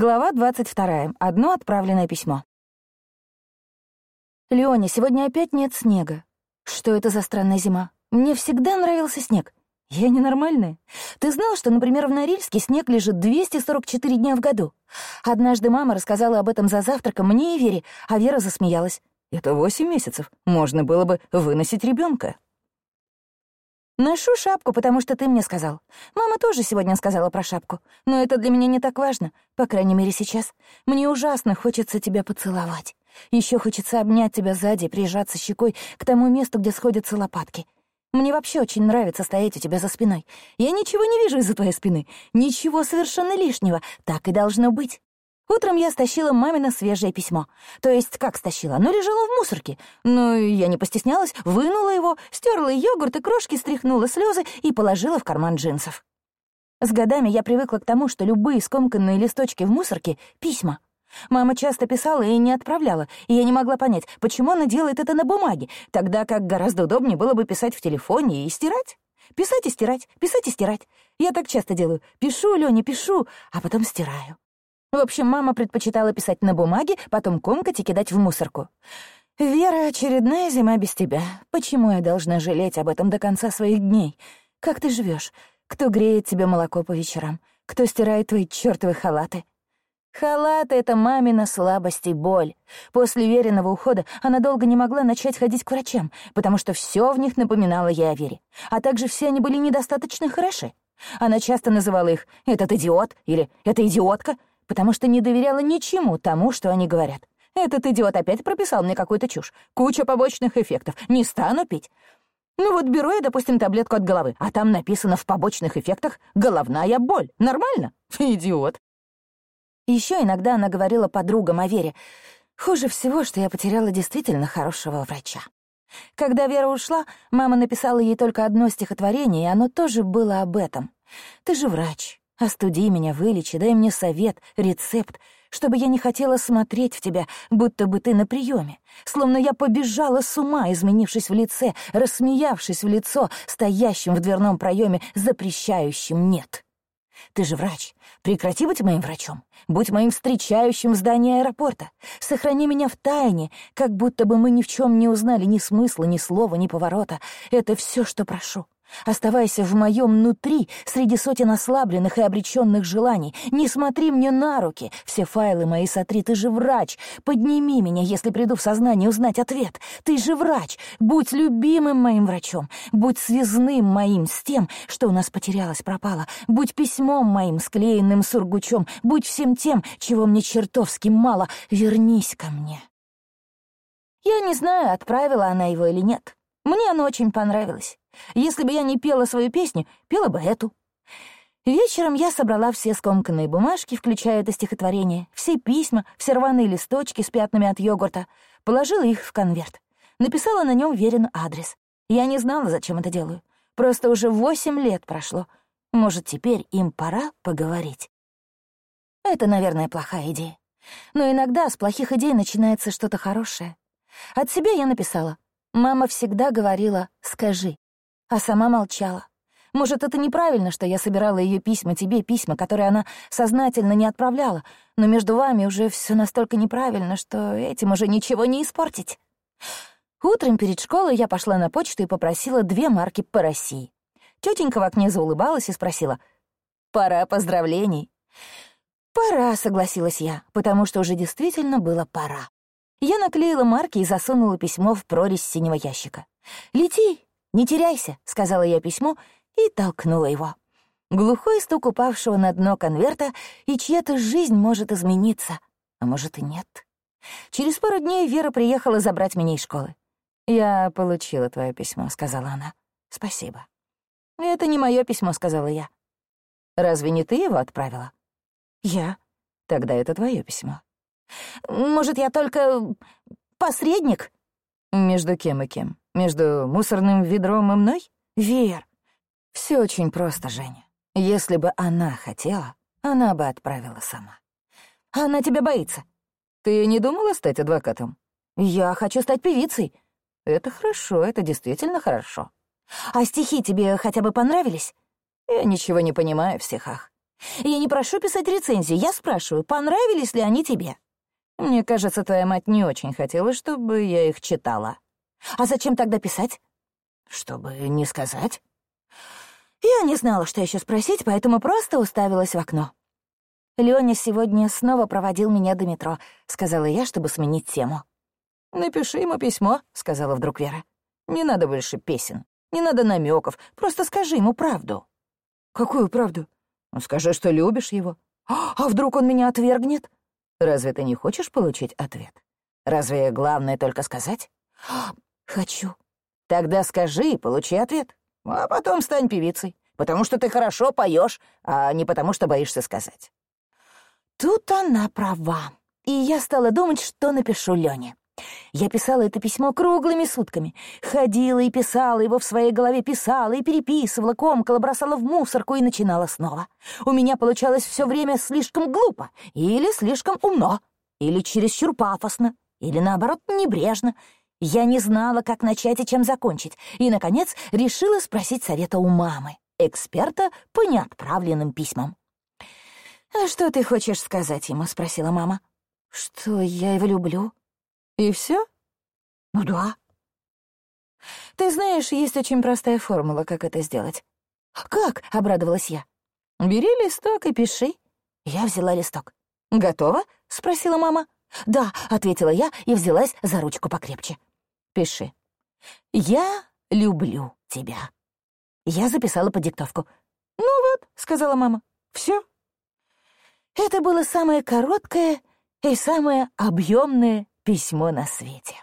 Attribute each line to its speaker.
Speaker 1: Глава 22. Одно отправленное письмо. «Леоня, сегодня опять нет снега. Что это за странная зима? Мне всегда нравился снег. Я ненормальная. Ты знал, что, например, в Норильске снег лежит 244 дня в году? Однажды мама рассказала об этом за завтраком мне и Вере, а Вера засмеялась. Это восемь месяцев. Можно было бы выносить ребенка. Ношу шапку, потому что ты мне сказал. Мама тоже сегодня сказала про шапку. Но это для меня не так важно, по крайней мере, сейчас. Мне ужасно хочется тебя поцеловать. Еще хочется обнять тебя сзади, прижаться щекой к тому месту, где сходятся лопатки. Мне вообще очень нравится стоять у тебя за спиной. Я ничего не вижу из-за твоей спины. Ничего совершенно лишнего. Так и должно быть. Утром я стащила мамино свежее письмо. То есть, как стащила? Оно лежало в мусорке. Но я не постеснялась, вынула его, стерла йогурт и крошки, стряхнула слезы и положила в карман джинсов. С годами я привыкла к тому, что любые скомканные листочки в мусорке — письма. Мама часто писала и не отправляла, и я не могла понять, почему она делает это на бумаге, тогда как гораздо удобнее было бы писать в телефоне и стирать. Писать и стирать, писать и стирать. Я так часто делаю. Пишу, Лёня, пишу, а потом стираю. В общем, мама предпочитала писать на бумаге, потом комкать и кидать в мусорку. «Вера, очередная зима без тебя. Почему я должна жалеть об этом до конца своих дней? Как ты живешь? Кто греет тебе молоко по вечерам? Кто стирает твои чёртовы халаты?» Халаты — это мамина слабость и боль. После Вериного ухода она долго не могла начать ходить к врачам, потому что все в них напоминало ей о Вере. А также все они были недостаточно хороши. Она часто называла их «этот идиот» или «эта идиотка», потому что не доверяла ничему тому, что они говорят. Этот идиот опять прописал мне какую-то чушь. Куча побочных эффектов. Не стану пить. Ну вот беру я, допустим, таблетку от головы, а там написано в побочных эффектах «головная боль». Нормально? Идиот. Еще иногда она говорила подругам о Вере. Хуже всего, что я потеряла действительно хорошего врача. Когда Вера ушла, мама написала ей только одно стихотворение, и оно тоже было об этом. «Ты же врач. Остуди меня, вылечи, дай мне совет, рецепт, чтобы я не хотела смотреть в тебя, будто бы ты на приеме, словно я побежала с ума, изменившись в лице, рассмеявшись в лицо, стоящим в дверном проеме, запрещающим «нет». Ты же врач. Прекрати быть моим врачом. Будь моим встречающим в здании аэропорта. Сохрани меня в тайне, как будто бы мы ни в чем не узнали ни смысла, ни слова, ни поворота. Это все, что прошу. Оставайся в моем внутри, среди сотен ослабленных и обреченных желаний. Не смотри мне на руки. Все файлы мои сотри. Ты же врач. Подними меня, если приду в сознание узнать ответ. Ты же врач. Будь любимым моим врачом. Будь связным моим с тем, что у нас потерялось, пропало. Будь письмом моим, склеенным сургучом. Будь всем тем, чего мне чертовски мало. Вернись ко мне. Я не знаю, отправила она его или нет. Мне оно очень понравилось. Если бы я не пела свою песню, пела бы эту. Вечером я собрала все скомканные бумажки, включая это стихотворение, все письма, все рваные листочки с пятнами от йогурта, положила их в конверт. Написала на нем верен адрес. Я не знала, зачем это делаю. Просто уже восемь лет прошло. Может, теперь им пора поговорить. Это, наверное, плохая идея. Но иногда с плохих идей начинается что-то хорошее. От себя я написала Мама всегда говорила «скажи», а сама молчала. Может, это неправильно, что я собирала ее письма тебе, письма, которые она сознательно не отправляла, но между вами уже все настолько неправильно, что этим уже ничего не испортить. Утром перед школой я пошла на почту и попросила две марки по России. Тетенька в окне заулыбалась и спросила, «Пора поздравлений». «Пора», — согласилась я, потому что уже действительно было пора. Я наклеила марки и засунула письмо в прорезь синего ящика. «Лети, не теряйся», — сказала я письмо и толкнула его. Глухой стук упавшего на дно конверта, и чья-то жизнь может измениться, а может и нет. Через пару дней Вера приехала забрать меня из школы. «Я получила твое письмо», — сказала она. «Спасибо». «Это не мое письмо», — сказала я. «Разве не ты его отправила?» «Я». «Тогда это твое письмо». Может, я только посредник?» «Между кем и кем? Между мусорным ведром и мной? Вер, все очень просто, Женя. Если бы она хотела, она бы отправила сама. Она тебя боится. Ты не думала стать адвокатом? Я хочу стать певицей. Это хорошо, это действительно хорошо. А стихи тебе хотя бы понравились? Я ничего не понимаю в стихах. Я не прошу писать рецензии, я спрашиваю, понравились ли они тебе. Мне кажется, твоя мать не очень хотела, чтобы я их читала. А зачем тогда писать? Чтобы не сказать. Я не знала, что еще спросить, поэтому просто уставилась в окно. «Лёня сегодня снова проводил меня до метро», — сказала я, чтобы сменить тему. «Напиши ему письмо», — сказала вдруг Вера. «Не надо больше песен, не надо намеков, просто скажи ему правду». «Какую правду?» «Ну, скажи, что любишь его. А вдруг он меня отвергнет?» «Разве ты не хочешь получить ответ? Разве главное только сказать?» «Хочу». «Тогда скажи и получи ответ, а потом стань певицей, потому что ты хорошо поешь, а не потому что боишься сказать». Тут она права. И я стала думать, что напишу Лёне. Я писала это письмо круглыми сутками. Ходила и писала его в своей голове, писала и переписывала, комкала, бросала в мусорку и начинала снова. У меня получалось все время слишком глупо, или слишком умно, или чересчур пафосно, или, наоборот, небрежно. Я не знала, как начать и чем закончить, и, наконец, решила спросить совета у мамы, эксперта по неотправленным письмам. «А что ты хочешь сказать ему?» — спросила мама. «Что я его люблю». «И все? «Ну да». «Ты знаешь, есть очень простая формула, как это сделать». «Как?» — обрадовалась я. «Бери листок и пиши». Я взяла листок. «Готово?» — спросила мама. «Да», — ответила я и взялась за ручку покрепче. «Пиши. Я люблю тебя». Я записала по диктовку. «Ну вот», — сказала мама, — «все». Это было самое короткое и самое объемное письмо на свете.